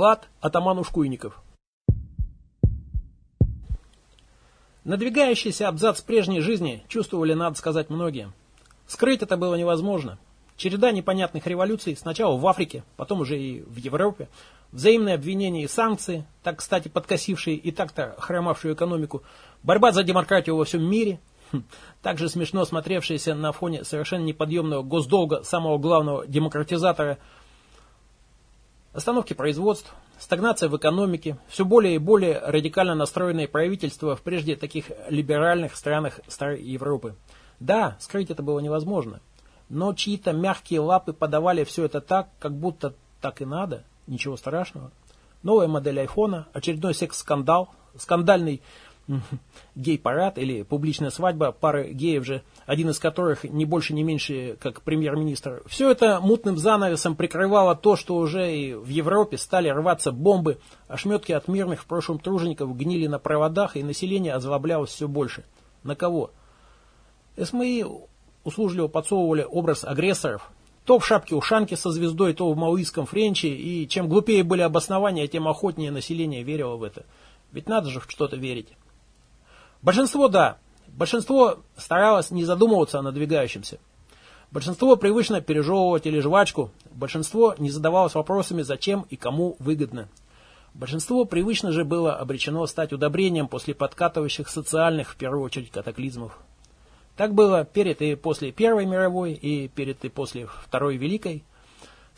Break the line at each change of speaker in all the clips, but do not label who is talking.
Влад, атаман Ушкуйников. Надвигающийся абзац прежней жизни чувствовали, надо сказать, многие. Скрыть это было невозможно. Череда непонятных революций, сначала в Африке, потом уже и в Европе, взаимные обвинения и санкции, так, кстати, подкосившие и так-то хромавшую экономику, борьба за демократию во всем мире, хм, также смешно смотревшаяся на фоне совершенно неподъемного госдолга самого главного демократизатора – Остановки производств, стагнация в экономике, все более и более радикально настроенные правительства в прежде таких либеральных странах Старой Европы. Да, скрыть это было невозможно, но чьи-то мягкие лапы подавали все это так, как будто так и надо, ничего страшного. Новая модель айфона, очередной секс-скандал, скандальный гей-парад или публичная свадьба пары геев же, один из которых не больше, не меньше, как премьер-министр. Все это мутным занавесом прикрывало то, что уже и в Европе стали рваться бомбы, ошметки от мирных в прошлом тружеников гнили на проводах, и население озлоблялось все больше. На кого? СМИ услужливо подсовывали образ агрессоров, то в шапке-ушанке со звездой, то в маоистском френче, и чем глупее были обоснования, тем охотнее население верило в это. Ведь надо же в что-то верить. Большинство, да. Большинство старалось не задумываться о надвигающемся. Большинство привычно пережевывать или жвачку. Большинство не задавалось вопросами, зачем и кому выгодно. Большинство привычно же было обречено стать удобрением после подкатывающих социальных, в первую очередь, катаклизмов. Так было перед и после Первой мировой, и перед и после Второй Великой.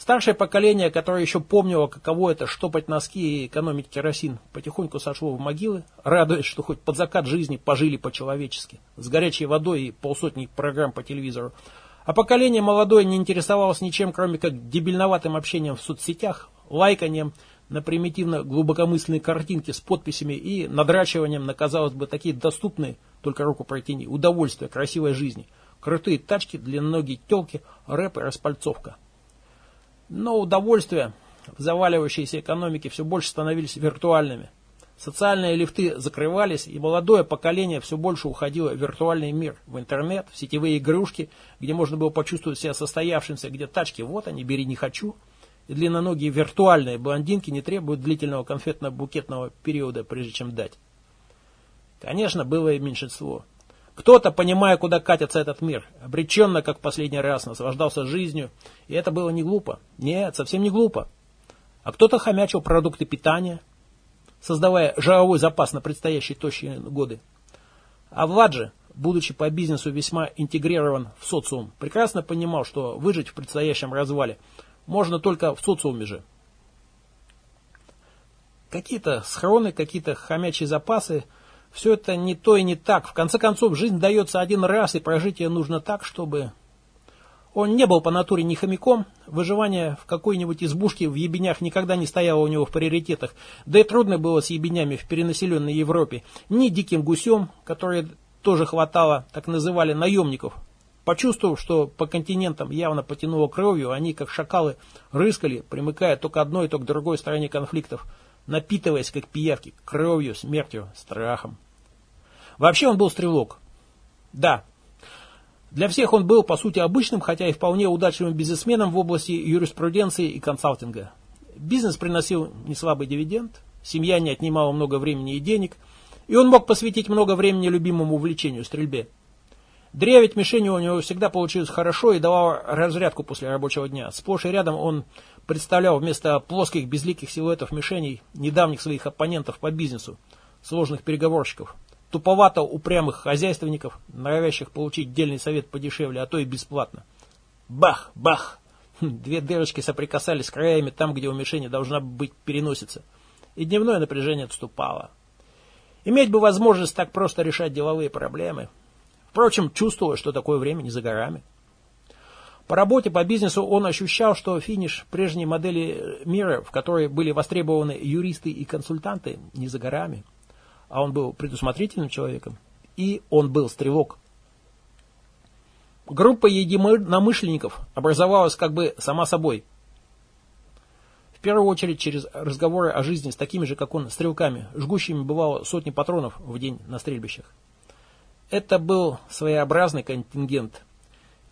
Старшее поколение, которое еще помнило, каково это штопать носки и экономить керосин, потихоньку сошло в могилы, радуясь, что хоть под закат жизни пожили по-человечески, с горячей водой и полсотни программ по телевизору. А поколение молодое не интересовалось ничем, кроме как дебильноватым общением в соцсетях, лайканием на примитивно глубокомысленные картинки с подписями и надрачиванием на, казалось бы, такие доступные, только руку протяни, удовольствия красивой жизни. Крутые тачки, длинногие телки, рэп и распальцовка. Но удовольствия в заваливающейся экономике все больше становились виртуальными. Социальные лифты закрывались, и молодое поколение все больше уходило в виртуальный мир, в интернет, в сетевые игрушки, где можно было почувствовать себя состоявшимся, где тачки, вот они, бери не хочу. И длинноногие виртуальные блондинки не требуют длительного конфетно-букетного периода, прежде чем дать. Конечно, было и меньшинство. Кто-то, понимая, куда катится этот мир, обреченно, как в последний раз, наслаждался жизнью, и это было не глупо. Нет, совсем не глупо. А кто-то хомячил продукты питания, создавая жировой запас на предстоящие тощие годы. А Влад же, будучи по бизнесу весьма интегрирован в социум, прекрасно понимал, что выжить в предстоящем развале можно только в социуме же. Какие-то схроны, какие-то хомячие запасы – все это не то и не так. В конце концов, жизнь дается один раз, и прожить ее нужно так, чтобы... Он не был по натуре ни хомяком, выживание в какой-нибудь избушке в ебенях никогда не стояло у него в приоритетах, да и трудно было с ебенями в перенаселенной Европе, ни диким гусем, которые тоже хватало, так называли, наемников. Почувствовав, что по континентам явно потянуло кровью, они, как шакалы, рыскали, примыкая то к одной, то к другой стороне конфликтов – напитываясь, как пиявки, кровью, смертью, страхом. Вообще он был стрелок. Да, для всех он был, по сути, обычным, хотя и вполне удачливым бизнесменом в области юриспруденции и консалтинга. Бизнес приносил неслабый дивиденд, семья не отнимала много времени и денег, и он мог посвятить много времени любимому увлечению – стрельбе. Древить мишени у него всегда получилось хорошо и давал разрядку после рабочего дня. Сплошь и рядом он представлял вместо плоских безликих силуэтов мишеней недавних своих оппонентов по бизнесу, сложных переговорщиков, туповато упрямых хозяйственников, норовящих получить дельный совет подешевле, а то и бесплатно. Бах, бах! Хм, две дырочки соприкасались краями там, где у мишени должна быть переносица. И дневное напряжение отступало. Иметь бы возможность так просто решать деловые проблемы – Впрочем, чувствовал, что такое время не за горами. По работе, по бизнесу он ощущал, что финиш прежней модели мира, в которой были востребованы юристы и консультанты, не за горами. А он был предусмотрительным человеком. И он был стрелок. Группа единомышленников образовалась как бы сама собой. В первую очередь через разговоры о жизни с такими же, как он, стрелками, жгущими бывало сотни патронов в день на стрельбищах. Это был своеобразный контингент.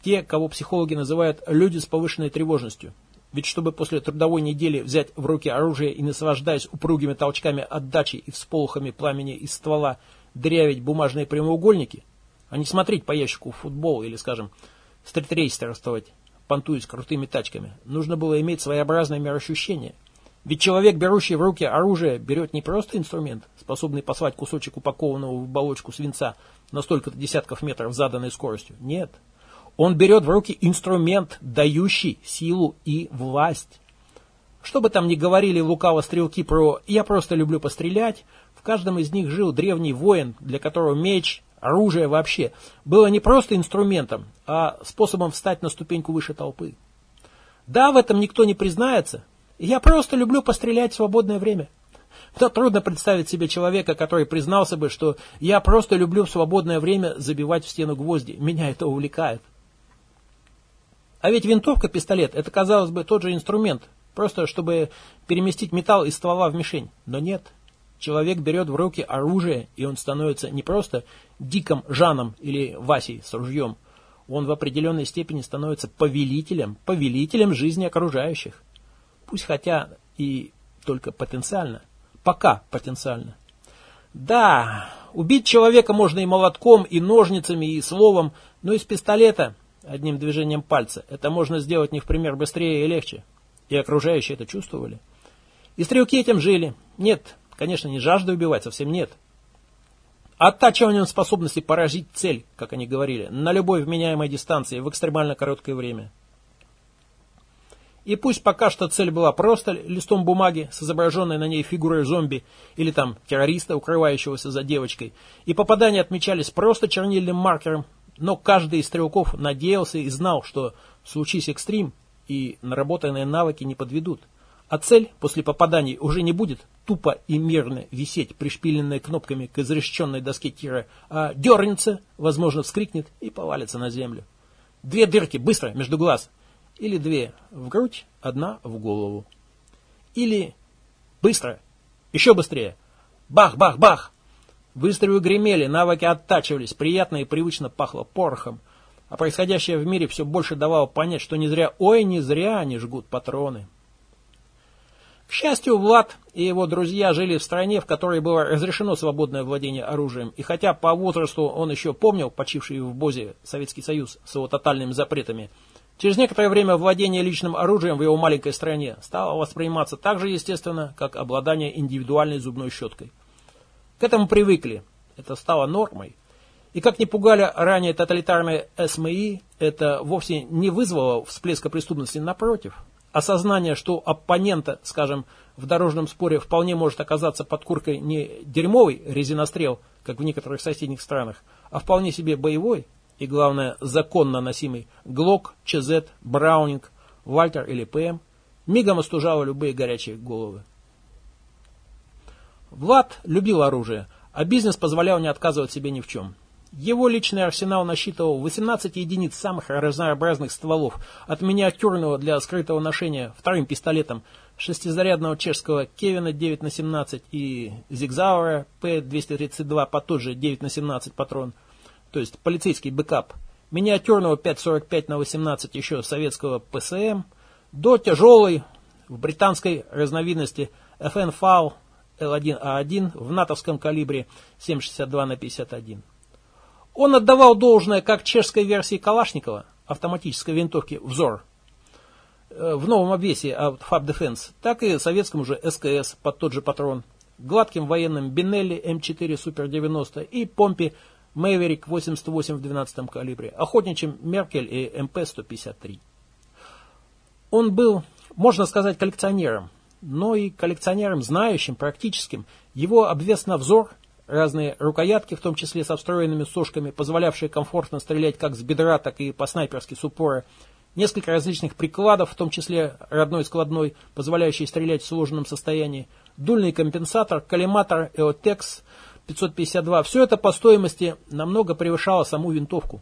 Те, кого психологи называют люди с повышенной тревожностью. Ведь чтобы после трудовой недели взять в руки оружие и, наслаждаясь упругими толчками отдачи и всполохами пламени из ствола, дырявить бумажные прямоугольники, а не смотреть по ящику футбол или, скажем, стритрейстерствовать, понтуясь крутыми тачками, нужно было иметь своеобразное мироощущение. Ведь человек, берущий в руки оружие, берет не просто инструмент, способный послать кусочек упакованного в оболочку свинца на столько-то десятков метров заданной скоростью. Нет, он берет в руки инструмент, дающий силу и власть. Что бы там ни говорили лукаво стрелки про «я просто люблю пострелять», в каждом из них жил древний воин, для которого меч, оружие вообще, было не просто инструментом, а способом встать на ступеньку выше толпы. Да, в этом никто не признается. Я просто люблю пострелять в свободное время. Но трудно представить себе человека, который признался бы, что я просто люблю в свободное время забивать в стену гвозди. Меня это увлекает. А ведь винтовка, пистолет, это, казалось бы, тот же инструмент, просто чтобы переместить металл из ствола в мишень. Но нет. Человек берет в руки оружие, и он становится не просто диком Жаном или Васей с ружьем. Он в определенной степени становится повелителем, повелителем жизни окружающих. Пусть хотя и только потенциально. Пока потенциально. Да, убить человека можно и молотком, и ножницами, и словом, но из пистолета одним движением пальца. Это можно сделать не в пример быстрее и легче. И окружающие это чувствовали. И стрелки этим жили. Нет, конечно, не жажда убивать, совсем нет. Оттачиванием способности поразить цель, как они говорили, на любой вменяемой дистанции в экстремально короткое время. И пусть пока что цель была просто листом бумаги с изображенной на ней фигурой зомби или там террориста, укрывающегося за девочкой, и попадания отмечались просто чернильным маркером, но каждый из стрелков надеялся и знал, что случись экстрим, и наработанные навыки не подведут. А цель после попаданий уже не будет тупо и мирно висеть, пришпиленная кнопками к изрешеченной доске тира, а дернется, возможно, вскрикнет и повалится на землю. Две дырки, быстро, между глаз. Или две в грудь, одна в голову. Или быстро, еще быстрее. Бах-бах-бах! Выстрелы гремели, навыки оттачивались, приятно и привычно пахло порохом. А происходящее в мире все больше давало понять, что не зря, ой, не зря они жгут патроны. К счастью, Влад и его друзья жили в стране, в которой было разрешено свободное владение оружием, и хотя по возрасту он еще помнил почивший в Бозе Советский Союз с его тотальными запретами, через некоторое время владение личным оружием в его маленькой стране стало восприниматься так же естественно, как обладание индивидуальной зубной щеткой. К этому привыкли. Это стало нормой. И как не пугали ранее тоталитарные СМИ, это вовсе не вызвало всплеска преступности напротив. Осознание, что оппонента, скажем, в дорожном споре вполне может оказаться под куркой не дерьмовый резинострел, как в некоторых соседних странах, а вполне себе боевой и, главное, законно носимый ГЛОК, ЧЗ, Браунинг, Вальтер или ПМ, мигом остужало любые горячие головы. Влад любил оружие, а бизнес позволял не отказывать себе ни в чем. Его личный арсенал насчитывал 18 единиц самых разнообразных стволов, от миниатюрного для скрытого ношения вторым пистолетом шестизарядного чешского Кевина 9 на 17 и Зиг-Зауэра P-232 по тот же 9 на 17 патрон, то есть полицейский backup, миниатюрного 5,45 на 18 еще советского ПСМ, до тяжелой в британской разновидности FN FAL Л1А1 в натовском калибре 7,62 на 51. Он отдавал должное как чешской версии Калашникова, автоматической винтовки «Взор», э, в новом обвесе от Fab Defense, так и советскому же СКС под тот же патрон, гладким военным Бинелли М4 Супер 90 и помпе Мэверик 88 в 12 калибре, охотничьим Меркель и МП 153. Он был, можно сказать, коллекционером, но и коллекционерам, знающим, практическим. Его обвес на взор, разные рукоятки, в том числе со встроенными сошками, позволявшие комфортно стрелять как с бедра, так и по-снайперски с упора, несколько различных прикладов, в том числе родной складной, позволяющий стрелять в сложенном состоянии, дульный компенсатор, коллиматор EOTEX 552. Все это по стоимости намного превышало саму винтовку.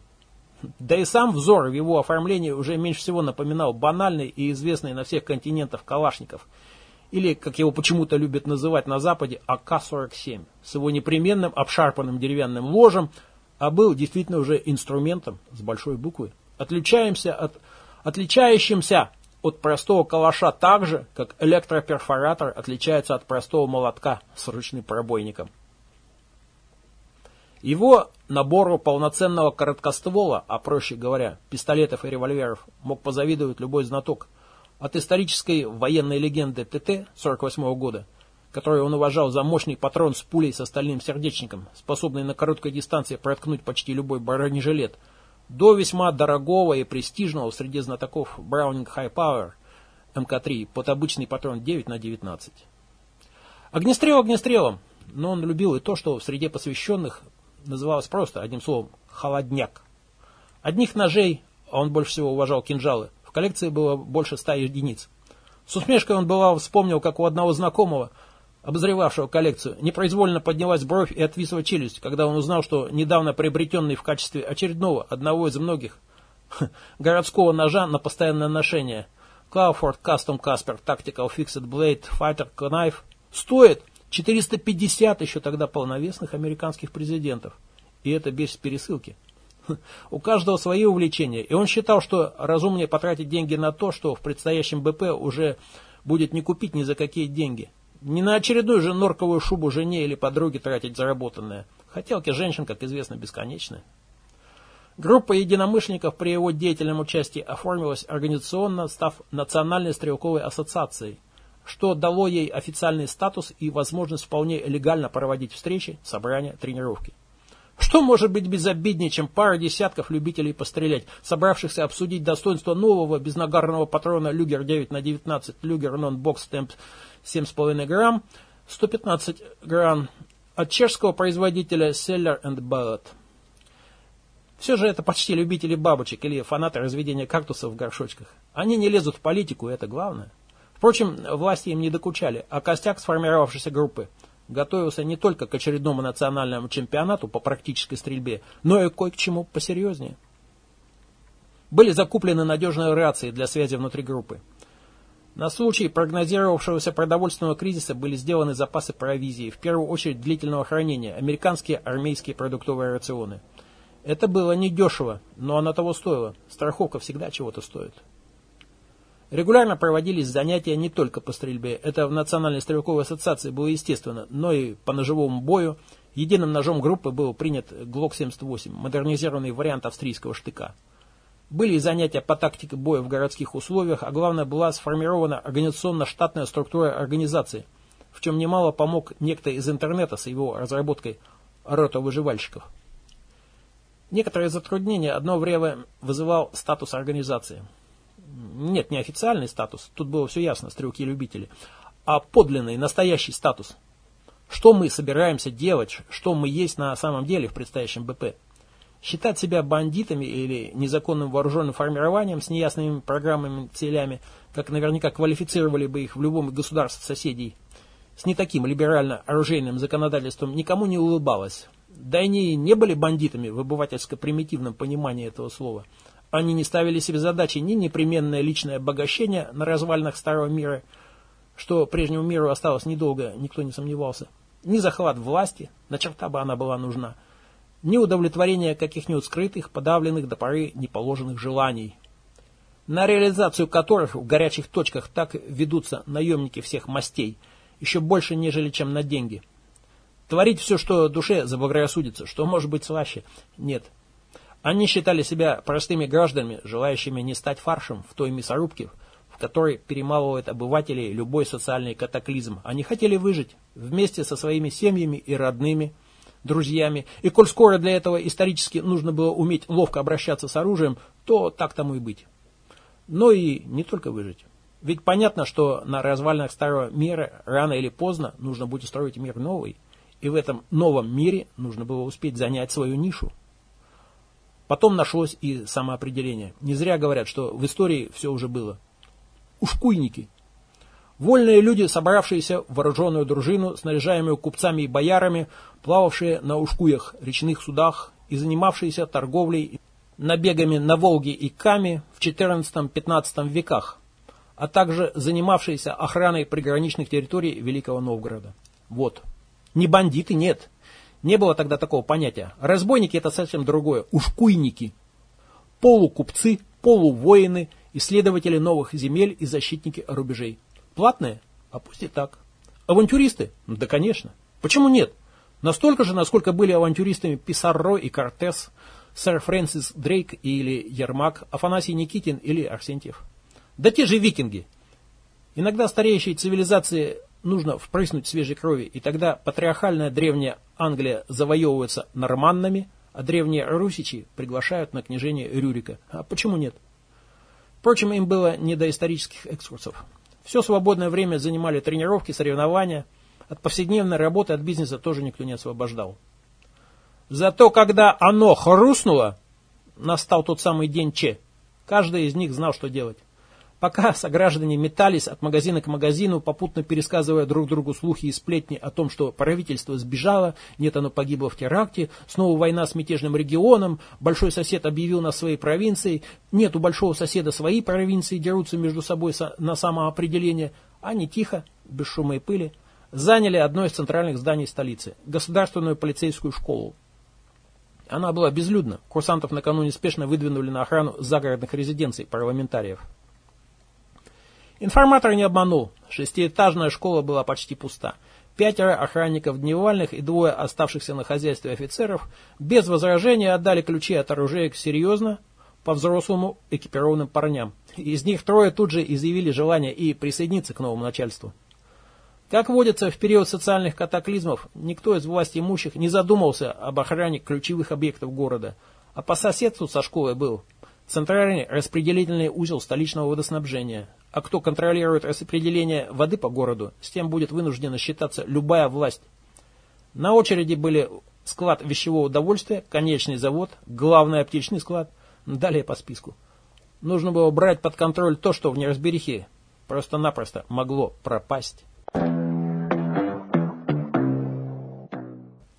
Да и сам взор в его оформлении уже меньше всего напоминал банальный и известный на всех континентах калашников – или, как его почему-то любят называть на Западе, АК-47, с его непременным обшарпанным деревянным ложем, а был действительно уже инструментом с большой буквы, отличаемся от, отличающимся от простого калаша так же, как электроперфоратор отличается от простого молотка с ручным пробойником. Его набору полноценного короткоствола, а проще говоря, пистолетов и револьверов, мог позавидовать любой знаток. От исторической военной легенды ТТ 48 года, которую он уважал за мощный патрон с пулей с остальным сердечником, способный на короткой дистанции проткнуть почти любой бронежилет, до весьма дорогого и престижного среди знатоков Browning High Power МК-3 под обычный патрон 9 на 19. Огнестрел огнестрелом, но он любил и то, что в среде посвященных называлось просто, одним словом, холодняк. Одних ножей, а он больше всего уважал кинжалы, коллекции было больше ста единиц. С усмешкой он бывал вспомнил, как у одного знакомого, обозревавшего коллекцию, непроизвольно поднялась бровь и отвисла челюсть, когда он узнал, что недавно приобретенный в качестве очередного, одного из многих, городского ножа на постоянное ношение, Clawford Custom Casper Tactical Fixed Blade Fighter Knife, стоит 450 еще тогда полновесных американских президентов. И это без пересылки. У каждого свои увлечения, и он считал, что разумнее потратить деньги на то, что в предстоящем БП уже будет не купить ни за какие деньги. Не на очередную же норковую шубу жене или подруге тратить заработанное. Хотелки женщин, как известно, бесконечны. Группа единомышленников при его деятельном участии оформилась организационно, став Национальной стрелковой ассоциацией – что дало ей официальный статус и возможность вполне легально проводить встречи, собрания, тренировки. Что может быть безобиднее, чем пара десятков любителей пострелять, собравшихся обсудить достоинство нового безнагарного патрона Люгер 9 на 19 Люгер Non-Box Temp 7,5 грамм, 115 грамм от чешского производителя Seller and Ballot. Все же это почти любители бабочек или фанаты разведения кактусов в горшочках. Они не лезут в политику, это главное. Впрочем, власти им не докучали, а костяк сформировавшейся группы готовился не только к очередному национальному чемпионату по практической стрельбе, но и кое к чему посерьезнее. Были закуплены надежные рации для связи внутри группы. На случай прогнозировавшегося продовольственного кризиса были сделаны запасы провизии, в первую очередь длительного хранения, американские армейские продуктовые рационы. Это было недешево, но оно того стоило. Страховка всегда чего-то стоит. Регулярно проводились занятия не только по стрельбе, это в Национальной стрелковой ассоциации было естественно, но и по ножевому бою. Единым ножом группы был принят ГЛОК-78, модернизированный вариант австрийского штыка. Были занятия по тактике боя в городских условиях, а главное была сформирована организационно-штатная структура организации, в чем немало помог некто из интернета с его разработкой рота выживальщиков. Некоторые затруднения одно время вызывал статус организации – нет, не официальный статус, тут было все ясно, стрелки-любители, а подлинный, настоящий статус. Что мы собираемся делать, что мы есть на самом деле в предстоящем БП. Считать себя бандитами или незаконным вооруженным формированием с неясными программами, целями, как наверняка квалифицировали бы их в любом государстве соседей, с не таким либерально-оружейным законодательством никому не улыбалось. Да они не были бандитами в обывательско-примитивном понимании этого слова – они не ставили себе задачи ни непременное личное обогащение на развалинах старого мира, что прежнему миру осталось недолго, никто не сомневался, ни захват власти, на черта бы она была нужна, ни удовлетворение каких-нибудь скрытых, подавленных до поры неположенных желаний, на реализацию которых в горячих точках так ведутся наемники всех мастей, еще больше, нежели чем на деньги. Творить все, что душе заблагорассудится, что может быть слаще, нет – они считали себя простыми гражданами, желающими не стать фаршем в той мясорубке, в которой перемалывает обывателей любой социальный катаклизм. Они хотели выжить вместе со своими семьями и родными, друзьями. И коль скоро для этого исторически нужно было уметь ловко обращаться с оружием, то так тому и быть. Но и не только выжить. Ведь понятно, что на развалинах старого мира рано или поздно нужно будет строить мир новый. И в этом новом мире нужно было успеть занять свою нишу. Потом нашлось и самоопределение. Не зря говорят, что в истории все уже было. Ушкуйники. Вольные люди, собравшиеся в вооруженную дружину, снаряжаемую купцами и боярами, плававшие на ушкуях, речных судах и занимавшиеся торговлей набегами на Волге и Каме в XIV-XV веках, а также занимавшиеся охраной приграничных территорий Великого Новгорода. Вот. Не бандиты, нет. Не было тогда такого понятия. Разбойники это совсем другое. Ушкуйники. Полукупцы, полувоины исследователи новых земель и защитники рубежей. Платные? А пусть и так. Авантюристы? Да, конечно. Почему нет? Настолько же, насколько были авантюристами Писарро и Кортес, сэр Фрэнсис Дрейк или Ермак, Афанасий Никитин или Арсентьев. Да те же викинги. Иногда стареющей цивилизации нужно впрыснуть свежей крови, и тогда патриархальная древняя Англия завоевывается норманнами, а древние русичи приглашают на княжение Рюрика. А почему нет? Впрочем, им было не до исторических экскурсов. Все свободное время занимали тренировки, соревнования. От повседневной работы, от бизнеса тоже никто не освобождал. Зато когда оно хрустнуло, настал тот самый день Че. Каждый из них знал, что делать. Пока сограждане метались от магазина к магазину, попутно пересказывая друг другу слухи и сплетни о том, что правительство сбежало, нет, оно погибло в теракте, снова война с мятежным регионом, большой сосед объявил нас своей провинцией, нет, у большого соседа свои провинции дерутся между собой на самоопределение, они тихо, без шума и пыли, заняли одно из центральных зданий столицы – государственную полицейскую школу. Она была безлюдна, курсантов накануне спешно выдвинули на охрану загородных резиденций парламентариев. Информатор не обманул. Шестиэтажная школа была почти пуста. Пятеро охранников дневальных и двое оставшихся на хозяйстве офицеров без возражения отдали ключи от оружия серьезно, по-взрослому экипированным парням. Из них трое тут же изъявили желание и присоединиться к новому начальству. Как водится в период социальных катаклизмов, никто из власти имущих не задумался об охране ключевых объектов города, а по соседству со школой был центральный распределительный узел столичного водоснабжения, а кто контролирует распределение воды по городу, с тем будет вынуждена считаться любая власть. На очереди были склад вещевого удовольствия, конечный завод, главный аптечный склад, далее по списку. Нужно было брать под контроль то, что в неразберихе просто-напросто могло пропасть.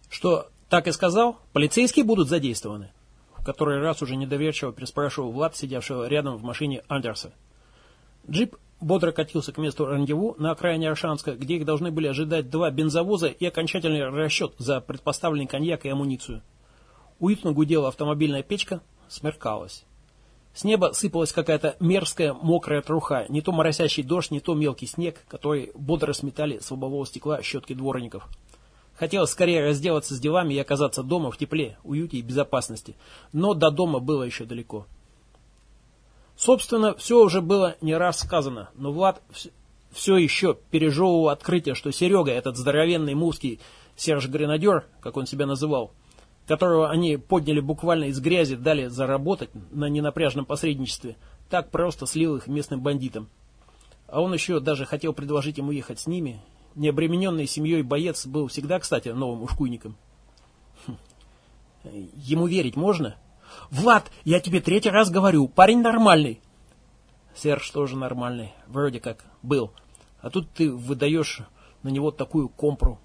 Что, так и сказал, полицейские будут задействованы? В который раз уже недоверчиво переспрашивал Влад, сидевшего рядом в машине Андерса. Джип бодро катился к месту рандеву на окраине Аршанска, где их должны были ожидать два бензовоза и окончательный расчет за предпоставленный коньяк и амуницию. Уютно гудела автомобильная печка, смеркалась. С неба сыпалась какая-то мерзкая мокрая труха, не то моросящий дождь, не то мелкий снег, который бодро сметали с лобового стекла щетки дворников. Хотелось скорее разделаться с делами и оказаться дома в тепле, уюте и безопасности, но до дома было еще далеко. Собственно, все уже было не раз сказано, но Влад все еще пережевывал открытие, что Серега, этот здоровенный муский Серж-гренадер, как он себя называл, которого они подняли буквально из грязи, дали заработать на ненапряжном посредничестве, так просто слил их местным бандитам. А он еще даже хотел предложить ему ехать с ними. Необремененный семьей боец был всегда, кстати, новым ушкуйником. Хм. Ему верить можно? Влад, я тебе третий раз говорю, парень нормальный. Серж тоже нормальный, вроде как был. А тут ты выдаешь на него такую компру.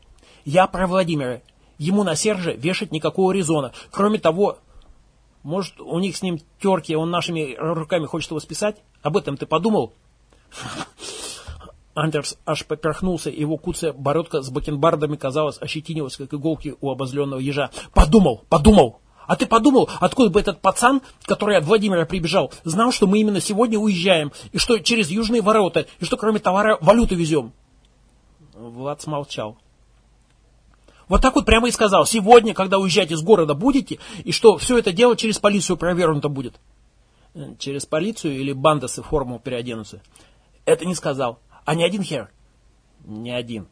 Я про Владимира. Ему на Сержа вешать никакого резона. Кроме того, может, у них с ним терки, он нашими руками хочет его списать? Об этом ты подумал? Андерс аж поперхнулся, его куцая бородка с бакенбардами, казалось, ощетинилась, как иголки у обозленного ежа. «Подумал! Подумал! А ты подумал, откуда бы этот пацан, который от Владимира прибежал, знал, что мы именно сегодня уезжаем, и что через южные ворота, и что кроме товара валюту везем? Влад смолчал. Вот так вот прямо и сказал, сегодня, когда уезжать из города будете, и что все это дело через полицию провернуто будет. Через полицию или бандасы в форму переоденутся? Это не сказал. А не один хер? Не один.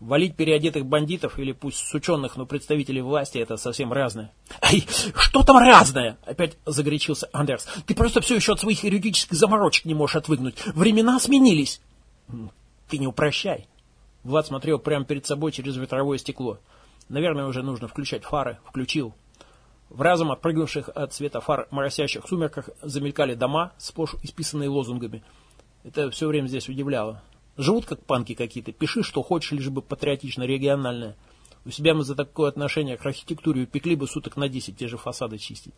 Валить переодетых бандитов или пусть сученных, но представителей власти это совсем разное. Ай, что там разное? Опять загорячился Андерс. Ты просто все еще от своих юридических заморочек не можешь отвыгнуть. Времена сменились. Ты не упрощай. Влад смотрел прямо перед собой через ветровое стекло. Наверное, уже нужно включать фары. Включил. В разом отпрыгнувших от света фар моросящих сумерках замелькали дома, сплошь исписанные лозунгами. Это все время здесь удивляло. Живут как панки какие-то. Пиши, что хочешь, лишь бы патриотично, региональное. У себя мы за такое отношение к архитектуре упекли бы суток на 10 те же фасады чистить.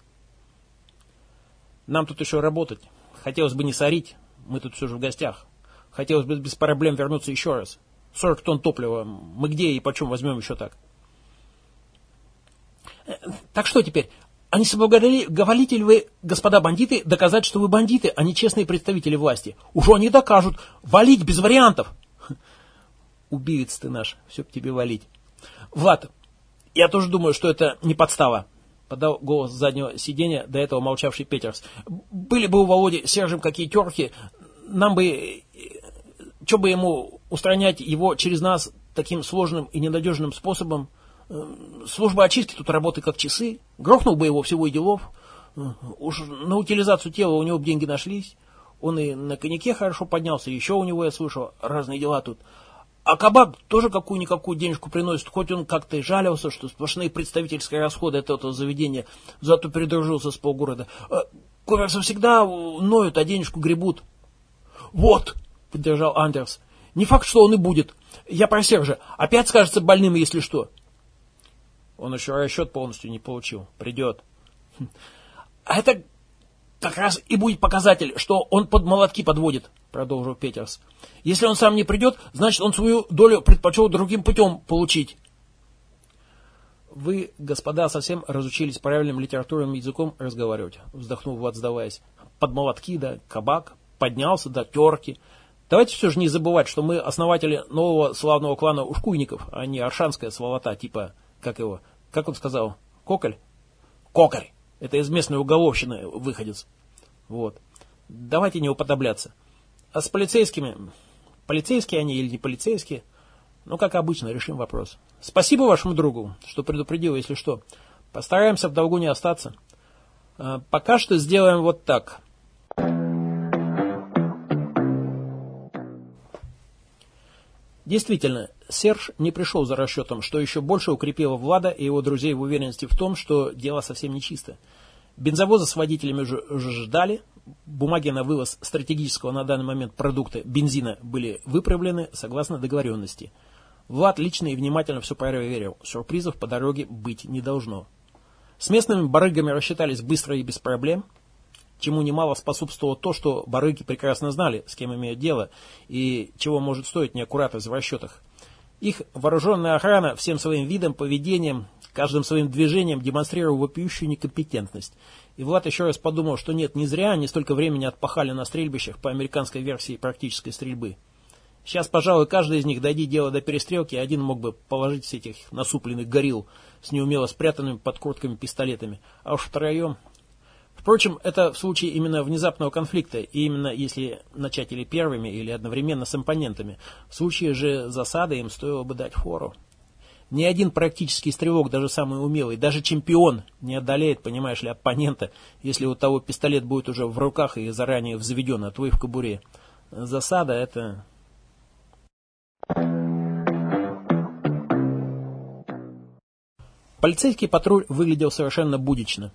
Нам тут еще работать. Хотелось бы не сорить. Мы тут все же в гостях. Хотелось бы без проблем вернуться еще раз. 40 тонн топлива. Мы где и почем возьмем еще так? Так что теперь? А не соблаговолите ли вы, господа бандиты, доказать, что вы бандиты, а не честные представители власти? Уж они докажут. Валить без вариантов. Убивец ты наш, все к тебе валить. Влад, я тоже думаю, что это не подстава. Подал голос с заднего сиденья, до этого молчавший Петерс. Были бы у Володи Сержем какие терки, нам бы... Что бы ему устранять его через нас таким сложным и ненадежным способом? Служба очистки тут работает как часы. Грохнул бы его всего и делов. Уж на утилизацию тела у него деньги нашлись. Он и на коньяке хорошо поднялся. Еще у него, я слышал, разные дела тут. А кабак тоже какую-никакую денежку приносит, хоть он как-то и жалился, что сплошные представительские расходы этого, этого заведения, зато передружился с полгорода. А, Куверсы всегда ноют, а денежку гребут. Вот, поддержал Андерс. Не факт, что он и будет. Я про Сержа. Опять скажется больным, если что. Он еще расчет полностью не получил. Придет. А это как раз и будет показатель, что он под молотки подводит, продолжил Петерс. Если он сам не придет, значит он свою долю предпочел другим путем получить. Вы, господа, совсем разучились правильным литературным языком разговаривать, вздохнул Влад, сдаваясь. Под молотки, да, кабак, поднялся, да, терки. Давайте все же не забывать, что мы основатели нового славного клана ушкуйников, а не аршанская сволота, типа как его, как он сказал, Коколь? Кокарь. Это из местной уголовщины выходец. Вот. Давайте не уподобляться. А с полицейскими, полицейские они или не полицейские, ну, как обычно, решим вопрос. Спасибо вашему другу, что предупредил, если что. Постараемся в долгу не остаться. А пока что сделаем вот так. Действительно, Серж не пришел за расчетом, что еще больше укрепило Влада и его друзей в уверенности в том, что дело совсем не чисто. Бензовозы с водителями уже ждали, бумаги на вывоз стратегического на данный момент продукта бензина были выправлены согласно договоренности. Влад лично и внимательно все проверил, сюрпризов по дороге быть не должно. С местными барыгами рассчитались быстро и без проблем – чему немало способствовало то, что барыги прекрасно знали, с кем имеют дело, и чего может стоить неаккуратность в расчетах. Их вооруженная охрана всем своим видом, поведением, каждым своим движением демонстрировала вопиющую некомпетентность. И Влад еще раз подумал, что нет, не зря они столько времени отпахали на стрельбищах по американской версии практической стрельбы. Сейчас, пожалуй, каждый из них, дойди дело до перестрелки, один мог бы положить все этих насупленных горилл с неумело спрятанными под куртками пистолетами. А уж втроем Впрочем, это в случае именно внезапного конфликта, и именно если начать или первыми, или одновременно с оппонентами. В случае же засады им стоило бы дать фору. Ни один практический стрелок, даже самый умелый, даже чемпион не одолеет, понимаешь ли, оппонента, если у того пистолет будет уже в руках и заранее взведен, а твой в кобуре. Засада это... Полицейский патруль выглядел совершенно будично.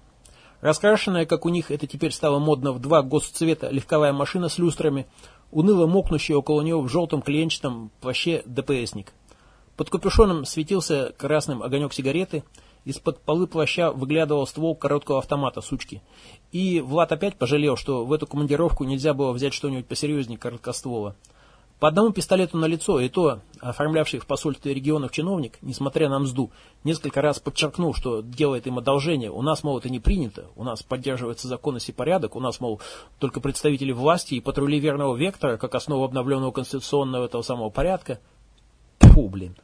Раскрашенная, как у них это теперь стало модно, в два госцвета легковая машина с люстрами, уныло мокнущий около него в желтом клиенчатом плаще ДПСник. Под капюшоном светился красным огонек сигареты, из-под полы плаща выглядывал ствол короткого автомата сучки. И Влад опять пожалел, что в эту командировку нельзя было взять что-нибудь посерьезнее короткоствола. По одному пистолету на лицо, и то оформлявший в посольстве регионов чиновник, несмотря на мзду, несколько раз подчеркнул, что делает им одолжение. У нас, мол, это не принято, у нас поддерживается законность и порядок, у нас, мол, только представители власти и патрули верного вектора, как основа обновленного конституционного этого самого порядка. Фу, блин.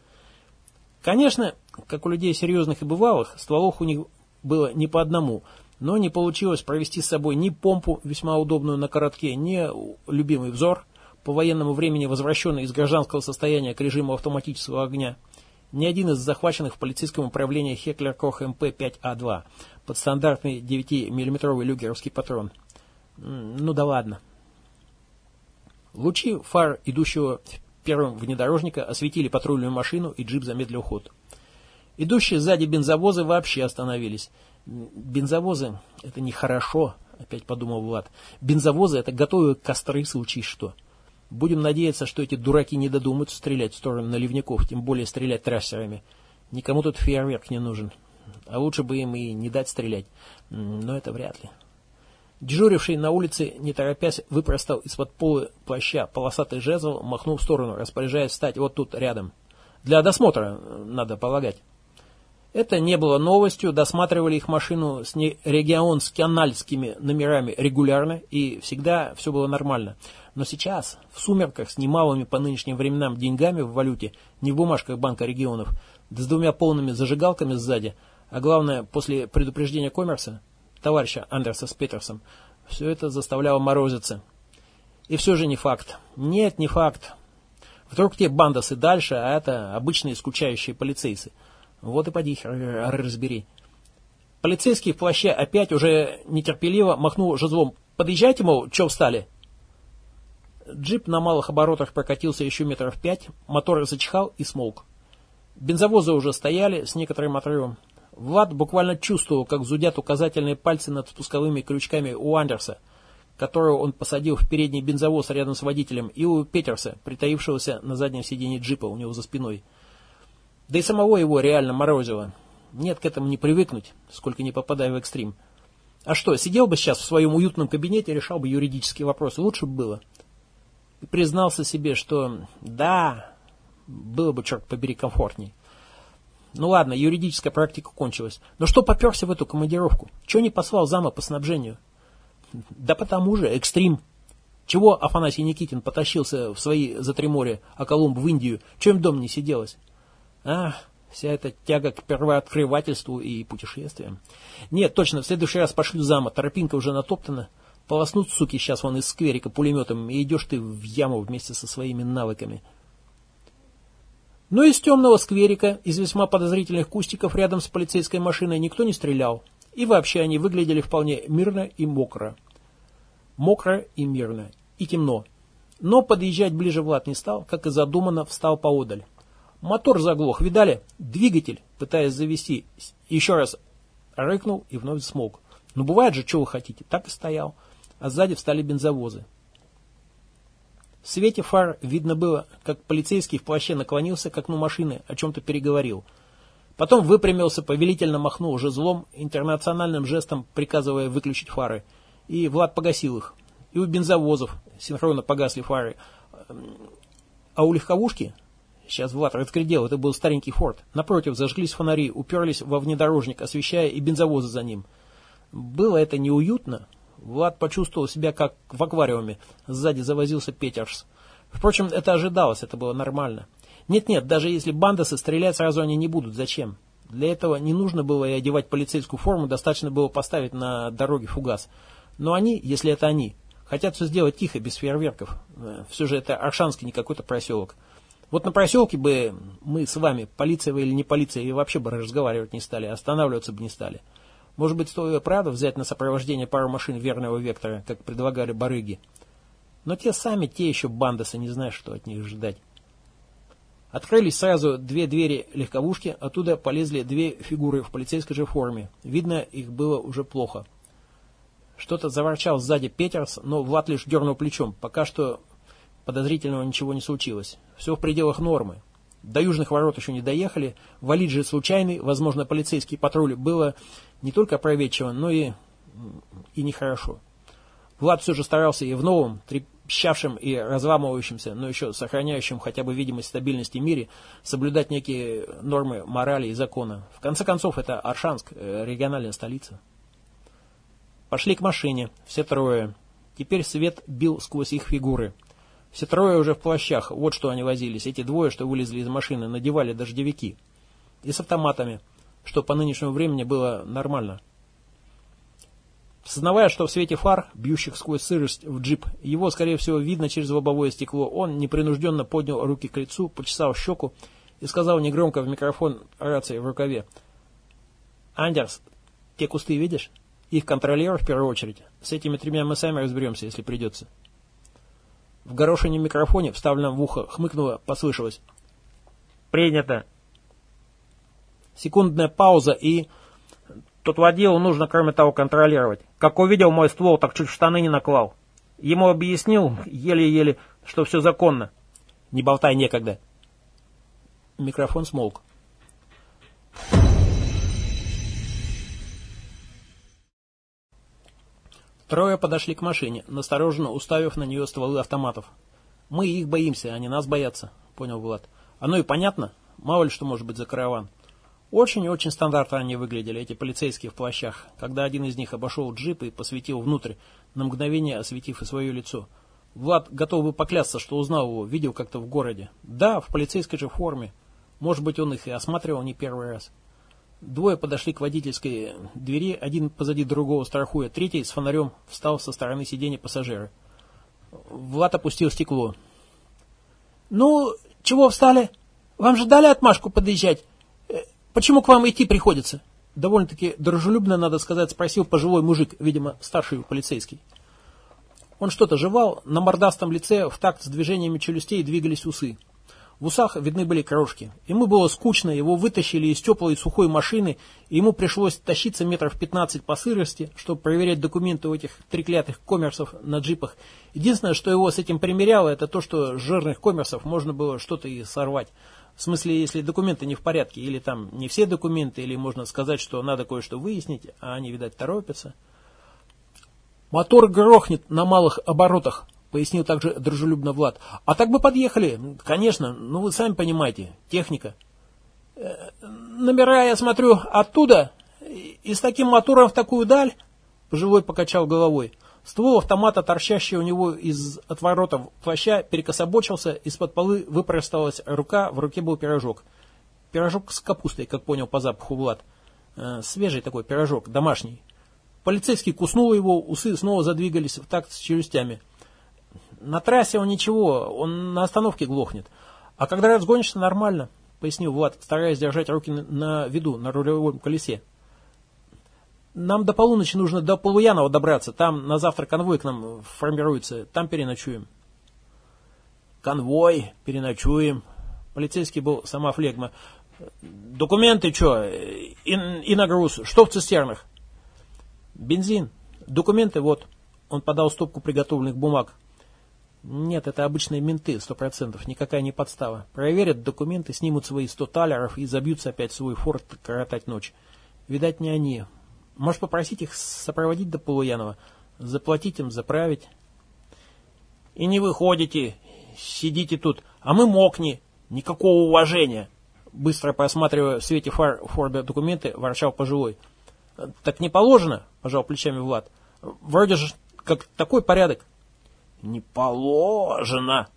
Конечно, как у людей серьезных и бывалых, стволов у них было не по одному, но не получилось провести с собой ни помпу, весьма удобную на коротке, ни любимый взор, по военному времени возвращенный из гражданского состояния к режиму автоматического огня, ни один из захваченных в полицейском управлении Хеклер Кох МП-5А2 под стандартный 9-мм люгеровский патрон. Ну да ладно. Лучи фар идущего первым внедорожника осветили патрульную машину, и джип замедлил ход. Идущие сзади бензовозы вообще остановились. Бензовозы – это нехорошо, опять подумал Влад. Бензовозы – это готовые костры, случись что. Будем надеяться, что эти дураки не додумаются стрелять в сторону наливников, тем более стрелять трассерами. Никому тут фейерверк не нужен. А лучше бы им и не дать стрелять. Но это вряд ли. Дежуривший на улице, не торопясь, выпростал из-под пола плаща полосатый жезл, махнул в сторону, распоряжаясь встать вот тут рядом. Для досмотра, надо полагать. Это не было новостью, досматривали их машину с регионс-канальскими номерами регулярно, и всегда все было нормально. Но сейчас, в сумерках, с немалыми по нынешним временам деньгами в валюте, не в бумажках Банка регионов, да с двумя полными зажигалками сзади, а главное, после предупреждения коммерса, товарища Андерса с Петерсом, все это заставляло морозиться. И все же не факт. Нет, не факт. Вдруг те бандосы дальше, а это обычные скучающие полицейцы – вот и поди, разбери. Полицейский в плаще опять уже нетерпеливо махнул жезлом. «Подъезжайте, мол, че встали?» Джип на малых оборотах прокатился еще метров пять, мотор зачихал и смолк. Бензовозы уже стояли с некоторым отрывом. Влад буквально чувствовал, как зудят указательные пальцы над спусковыми крючками у Андерса, которого он посадил в передний бензовоз рядом с водителем, и у Петерса, притаившегося на заднем сиденье джипа у него за спиной. Да и самого его реально морозило. Нет, к этому не привыкнуть, сколько не попадая в экстрим. А что, сидел бы сейчас в своем уютном кабинете решал бы юридические вопросы, лучше бы было. И признался себе, что да, было бы, черт побери, комфортней. Ну ладно, юридическая практика кончилась. Но что поперся в эту командировку? Чего не послал зама по снабжению? Да потому же, экстрим. Чего Афанасий Никитин потащился в свои за три моря, а Колумб в Индию? Чем дом не сиделось? А, вся эта тяга к первооткрывательству и путешествиям. Нет, точно, в следующий раз пошлю зама, тропинка уже натоптана. Полоснут, суки, сейчас вон из скверика пулеметом, и идешь ты в яму вместе со своими навыками. Но из темного скверика, из весьма подозрительных кустиков рядом с полицейской машиной никто не стрелял. И вообще они выглядели вполне мирно и мокро. Мокро и мирно. И темно. Но подъезжать ближе Влад не стал, как и задумано, встал поодаль. Мотор заглох, видали? Двигатель, пытаясь завести, еще раз рыкнул и вновь смог. Ну бывает же, что вы хотите, так и стоял. А сзади встали бензовозы. В свете фар видно было, как полицейский в плаще наклонился к окну машины, о чем-то переговорил. Потом выпрямился, повелительно махнул жезлом, интернациональным жестом приказывая выключить фары. И Влад погасил их. И у бензовозов синхронно погасли фары. А у легковушки Сейчас Влад разглядел, это был старенький форт. Напротив зажглись фонари, уперлись во внедорожник, освещая и бензовозы за ним. Было это неуютно. Влад почувствовал себя как в аквариуме. Сзади завозился Петерс. Впрочем, это ожидалось, это было нормально. Нет-нет, даже если бандосы стрелять сразу они не будут. Зачем? Для этого не нужно было и одевать полицейскую форму, достаточно было поставить на дороге фугас. Но они, если это они, хотят все сделать тихо, без фейерверков. Э, все же это Аршанский, не какой-то проселок. Вот на проселке бы мы с вами, полиция вы или не полиция, и вообще бы разговаривать не стали, останавливаться бы не стали. Может быть, стоило правда взять на сопровождение пару машин верного вектора, как предлагали барыги. Но те сами, те еще бандосы, не знаю, что от них ждать. Открылись сразу две двери легковушки, оттуда полезли две фигуры в полицейской же форме. Видно, их было уже плохо. Что-то заворчал сзади Петерс, но Влад лишь дернул плечом. Пока что подозрительного ничего не случилось. Все в пределах нормы. До южных ворот еще не доехали. Валить же случайный, возможно, полицейский патруль было не только опроветчиво, но и, и нехорошо. Влад все же старался и в новом, трещавшем и разламывающемся, но еще сохраняющем хотя бы видимость стабильности мире, соблюдать некие нормы морали и закона. В конце концов, это Аршанск, э, региональная столица. Пошли к машине, все трое. Теперь свет бил сквозь их фигуры – все трое уже в плащах, вот что они возились. Эти двое, что вылезли из машины, надевали дождевики. И с автоматами, что по нынешнему времени было нормально. Сознавая, что в свете фар, бьющих сквозь сырость в джип, его, скорее всего, видно через лобовое стекло, он непринужденно поднял руки к лицу, почесал щеку и сказал негромко в микрофон рации в рукаве. «Андерс, те кусты видишь? Их контролер в первую очередь. С этими тремя мы сами разберемся, если придется». В горошине микрофоне, вставленном в ухо, хмыкнуло, послышалось. «Принято!» Секундная пауза и... Тут водилу нужно, кроме того, контролировать. Как увидел мой ствол, так чуть штаны не наклал. Ему объяснил, еле-еле, что все законно. Не болтай некогда. Микрофон смолк. Трое подошли к машине, настороженно уставив на нее стволы автоматов. «Мы их боимся, они нас боятся», — понял Влад. «Оно и понятно. Мало ли что может быть за караван». Очень и очень стандартно они выглядели, эти полицейские в плащах, когда один из них обошел джип и посветил внутрь, на мгновение осветив и свое лицо. Влад готов бы поклясться, что узнал его, видел как-то в городе. Да, в полицейской же форме. Может быть, он их и осматривал не первый раз. Двое подошли к водительской двери, один позади другого страхуя, третий с фонарем встал со стороны сиденья пассажира. Влад опустил стекло. «Ну, чего встали? Вам же дали отмашку подъезжать. Почему к вам идти приходится? Довольно-таки дружелюбно, надо сказать, спросил пожилой мужик, видимо, старший полицейский. Он что-то жевал, на мордастом лице в такт с движениями челюстей двигались усы. В усах видны были крошки. Ему было скучно, его вытащили из теплой сухой машины, и ему пришлось тащиться метров 15 по сырости, чтобы проверять документы у этих треклятых коммерсов на джипах. Единственное, что его с этим примеряло, это то, что с жирных коммерсов можно было что-то и сорвать. В смысле, если документы не в порядке, или там не все документы, или можно сказать, что надо кое-что выяснить, а они, видать, торопятся. Мотор грохнет на малых оборотах, пояснил также дружелюбно Влад. А так бы подъехали. Конечно, ну вы сами понимаете, техника. Э, номера, я смотрю, оттуда, и с таким мотором в такую даль, пожилой покачал головой. Ствол автомата, торчащий у него из отворотов плаща, перекособочился, из-под полы выпросталась рука, в руке был пирожок. Пирожок с капустой, как понял по запаху Влад. Э, свежий такой пирожок, домашний. Полицейский куснул его, усы снова задвигались в такт с челюстями. На трассе он ничего, он на остановке глохнет. А когда разгонишься, нормально, пояснил Влад, стараясь держать руки на виду, на рулевом колесе. Нам до полуночи нужно до Полуянова добраться. Там на завтра конвой к нам формируется. Там переночуем. Конвой, переночуем. Полицейский был сама флегма. Документы что? И, и на груз. Что в цистернах? Бензин. Документы вот. Он подал стопку приготовленных бумаг. Нет, это обычные менты, сто процентов, никакая не подстава. Проверят документы, снимут свои сто талеров и забьются опять в свой форт коротать ночь. Видать, не они. Может попросить их сопроводить до Полуянова, заплатить им, заправить. И не выходите, сидите тут, а мы мокни, никакого уважения. Быстро просматривая в свете фар Форда документы, ворчал пожилой. Так не положено, пожал плечами Влад. Вроде же как такой порядок. Не положено,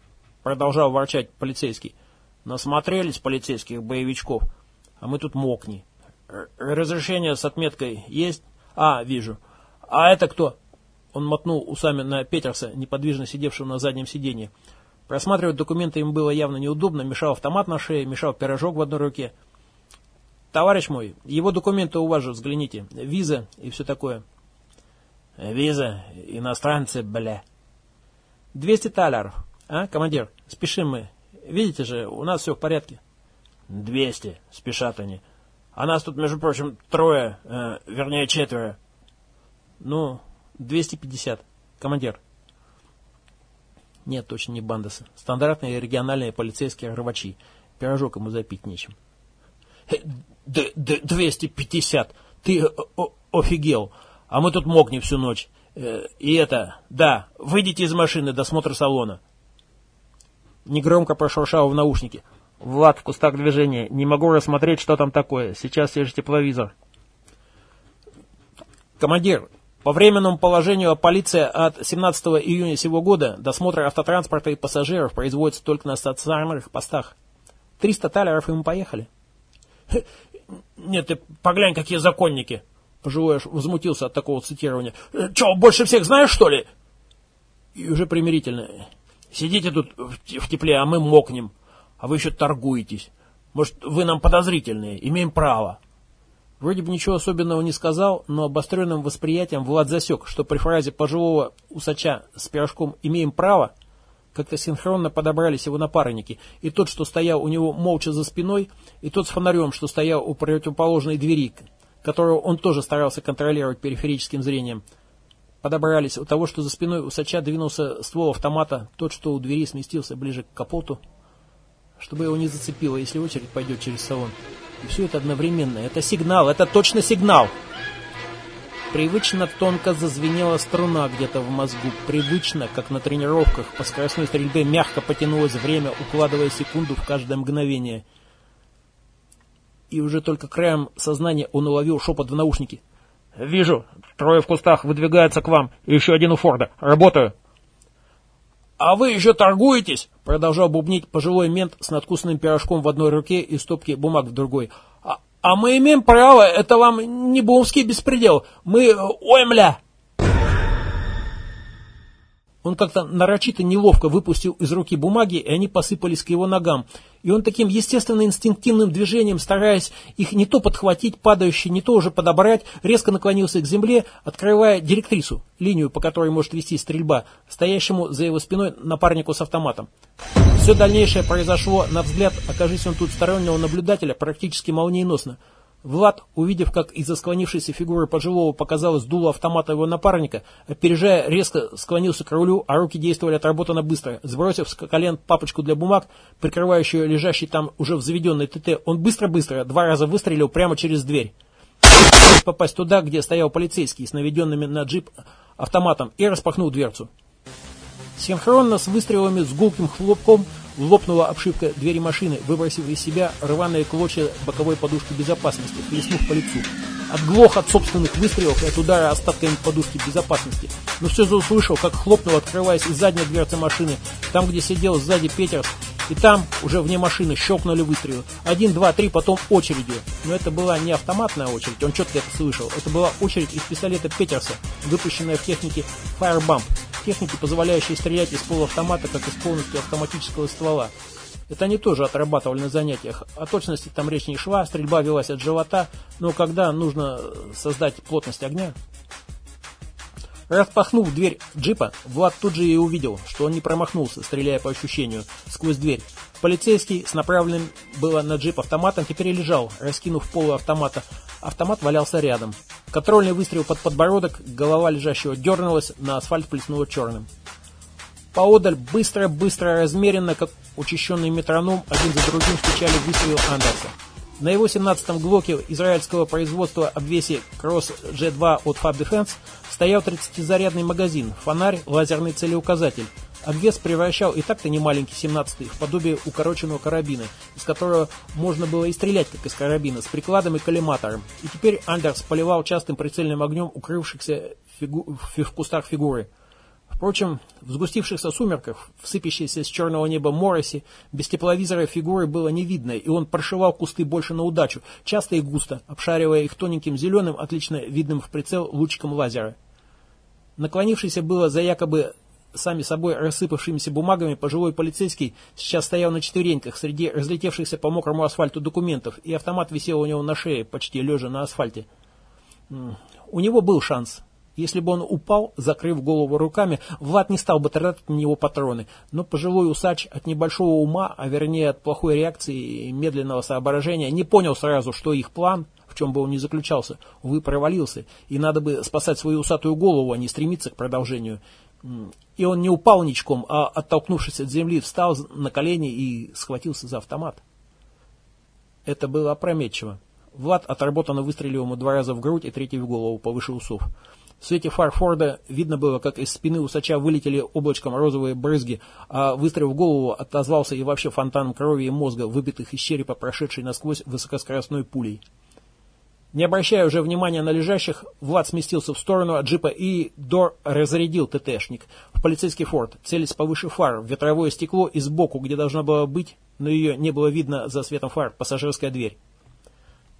продолжал ворчать полицейский. Насмотрелись полицейских боевичков, а мы тут мокни. Разрешение с отметкой есть? А, вижу. А это кто? Он мотнул усами на Петерса, неподвижно сидевшего на заднем сиденье. Просматривать документы им было явно неудобно, мешал автомат на шее, мешал пирожок в одной руке. Товарищ мой, его документы у вас же, взгляните. Виза и все такое. Виза, иностранцы, бля. 200 талеров. А, командир, спешим мы. Видите же, у нас все в порядке. 200, спешат они. А нас тут, между прочим, трое, э, вернее четверо. Ну, 250. Командир. Нет, точно не бандасы. Стандартные региональные полицейские рыбачи. Пирожок ему запить нечем. Э, д -д 250. Ты офигел. А мы тут мокнем всю ночь. Э, и это, да, выйдите из машины, досмотр салона. Негромко прошуршал в наушнике. Влад в кустах движения. Не могу рассмотреть, что там такое. Сейчас свежий тепловизор. Командир, по временному положению полиция от 17 июня сего года досмотр автотранспорта и пассажиров производится только на стационарных постах. 300 талеров и мы поехали. Нет, ты поглянь, какие законники. Пожилой аж возмутился от такого цитирования. Че, больше всех знаешь, что ли? И уже примирительно. Сидите тут в тепле, а мы мокнем а вы еще торгуетесь. Может, вы нам подозрительные, имеем право. Вроде бы ничего особенного не сказал, но обостренным восприятием Влад засек, что при фразе пожилого усача с пирожком «имеем право» как-то синхронно подобрались его напарники, и тот, что стоял у него молча за спиной, и тот с фонарем, что стоял у противоположной двери, которую он тоже старался контролировать периферическим зрением, подобрались у того, что за спиной усача двинулся ствол автомата, тот, что у двери сместился ближе к капоту, чтобы его не зацепило, если очередь пойдет через салон. И все это одновременно. Это сигнал, это точно сигнал. Привычно тонко зазвенела струна где-то в мозгу. Привычно, как на тренировках, по скоростной стрельбе мягко потянулось время, укладывая секунду в каждое мгновение. И уже только краем сознания он уловил шепот в наушнике.
«Вижу. Трое в кустах выдвигаются к вам. И еще один у Форда. Работаю».
«А вы еще торгуетесь?» Продолжал бубнить пожилой мент с надкусанным пирожком в одной руке и стопки бумаг в другой. «А, а мы имеем право, это вам не бумский беспредел. Мы... Ой, мля!» Он как-то нарочито неловко выпустил из руки бумаги, и они посыпались к его ногам. И он таким естественно инстинктивным движением, стараясь их не то подхватить, падающие, не то уже подобрать, резко наклонился к земле, открывая директрису, линию, по которой может вести стрельба, стоящему за его спиной напарнику с автоматом. Все дальнейшее произошло, на взгляд, окажись он тут стороннего наблюдателя, практически молниеносно. Влад, увидев, как из-за склонившейся фигуры пожилого показалось дуло автомата его напарника, опережая, резко склонился к рулю, а руки действовали отработанно быстро. Сбросив с колен папочку для бумаг, прикрывающую лежащий там уже в заведенной ТТ, он быстро-быстро два раза выстрелил прямо через дверь. Попасть туда, где стоял полицейский с наведенными на джип автоматом, и распахнул дверцу. Синхронно с выстрелами с гулким хлопком Лопнула обшивка двери машины, выбросив из себя рваные клочья боковой подушки безопасности, хлестнув по лицу. Отглох от собственных выстрелов и от удара остатками подушки безопасности. Но все же услышал, как хлопнула, открываясь из задней дверцы машины, там, где сидел сзади Петерс, и там, уже вне машины, щелкнули выстрелы. Один, два, три, потом очередью. Но это была не автоматная очередь, он четко это слышал. Это была очередь из пистолета Петерса, выпущенная в технике Firebump техники, позволяющей стрелять из полуавтомата, как из полностью автоматического ствола. Это они тоже отрабатывали на занятиях. О точности там речь не шла, стрельба велась от живота, но когда нужно создать плотность огня... Распахнув дверь джипа, Влад тут же и увидел, что он не промахнулся, стреляя по ощущению, сквозь дверь. Полицейский с направленным было на джип автоматом теперь лежал, раскинув полу автомата. Автомат валялся рядом. Контрольный выстрел под подбородок, голова лежащего дернулась, на асфальт плеснула черным. Поодаль быстро-быстро, размеренно, как учащенный метроном, один за другим стучали выстрелы Андерса. На его 17-м глоке израильского производства обвесе Cross G2 от Fab Defense стоял 30-зарядный магазин, фонарь, лазерный целеуказатель. Обвес превращал и так-то немаленький 17-й в подобие укороченного карабина, из которого можно было и стрелять, как из карабина, с прикладом и коллиматором. И теперь Андерс поливал частым прицельным огнем укрывшихся фигу... в кустах фигуры. Впрочем, в сгустившихся сумерках, в сыпящейся с черного неба моросе, без тепловизора фигуры было не видно, и он прошивал кусты больше на удачу, часто и густо, обшаривая их тоненьким зеленым, отлично видным в прицел лучиком лазера. Наклонившийся было за якобы сами собой рассыпавшимися бумагами пожилой полицейский сейчас стоял на четвереньках среди разлетевшихся по мокрому асфальту документов, и автомат висел у него на шее, почти лежа на асфальте. У него был шанс. Если бы он упал, закрыв голову руками, Влад не стал бы тратить на него патроны. Но пожилой усач от небольшого ума, а вернее от плохой реакции и медленного соображения, не понял сразу, что их план, в чем бы он ни заключался, увы, провалился, и надо бы спасать свою усатую голову, а не стремиться к продолжению. И он не упал ничком, а, оттолкнувшись от земли, встал на колени и схватился за автомат. Это было опрометчиво. Влад отработанно выстрелил ему два раза в грудь и третий в голову, повыше усов. В свете фар Форда видно было, как из спины усача вылетели облачком розовые брызги, а выстрел в голову отозвался и вообще фонтаном крови и мозга, выбитых из черепа, прошедшей насквозь высокоскоростной пулей. Не обращая уже внимания на лежащих, Влад сместился в сторону от джипа и Дор разрядил ТТшник в полицейский форт, целясь повыше фар, в ветровое стекло и сбоку, где должна была быть, но ее не было видно за светом фар, пассажирская дверь.